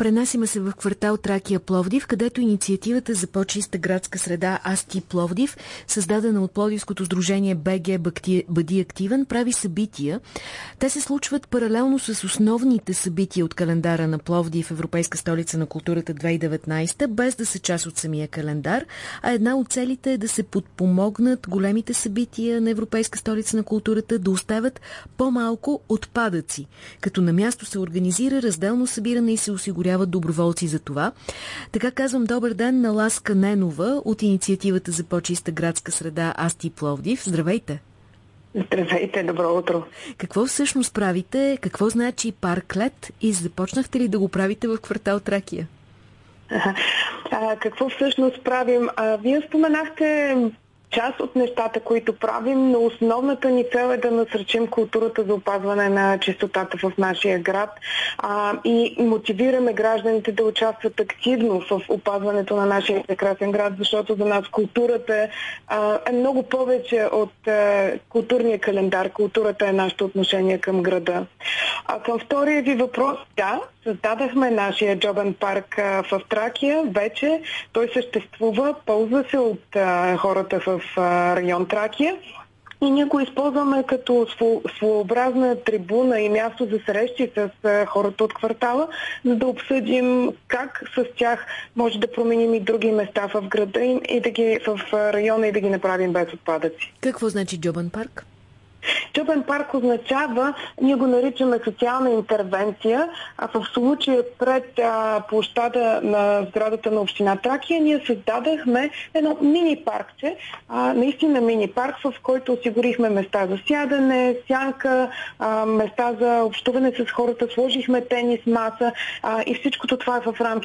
Пренасиме се в квартал Тракия Пловдив, където инициативата за по-чиста градска среда Асти Пловдив, създадена от Пловдивското сдружение БГ Бъди активен, прави събития. Те се случват паралелно с основните събития от календара на Пловдив, Европейска столица на културата 2019, без да са част от самия календар, а една от целите е да се подпомогнат големите събития на Европейска столица на културата да оставят по-малко отпадъци, като на място се организира разделно събиране и се осигуряват доброволци за това. Така казвам добър ден на Ласка Ненова от инициативата за по-чиста градска среда Асти Пловдив. Здравейте! Здравейте, добро утро! Какво всъщност правите? Какво значи парклет и започнахте ли да го правите в квартал Тракия? А, какво всъщност правим? А, вие споменахте част от нещата, които правим, но основната ни цел е да насръчим културата за опазване на чистотата в нашия град а, и мотивираме гражданите да участват активно в опазването на нашия прекрасен град, защото за нас културата а, е много повече от а, културния календар. Културата е нашето отношение към града. А към втория ви въпрос, да, създадахме нашия джобен парк а, в Тракия. Вече той съществува, ползва се от а, хората в а, район Тракия. И ние го използваме като своеобразна трибуна и място за срещи с хората от квартала, за да обсъдим как с тях може да променим и други места в града и да ги в района и да ги направим без отпадъци. Какво значи Джобен парк? Чупен парк означава, ние го наричаме социална интервенция, а в случая пред а, площада на сградата на община Тракия ние създадахме едно мини паркче, а, наистина мини парк, в който осигурихме места за сядане, сянка, а, места за общуване с хората, сложихме тенис, маса а, и всичкото това е в рамките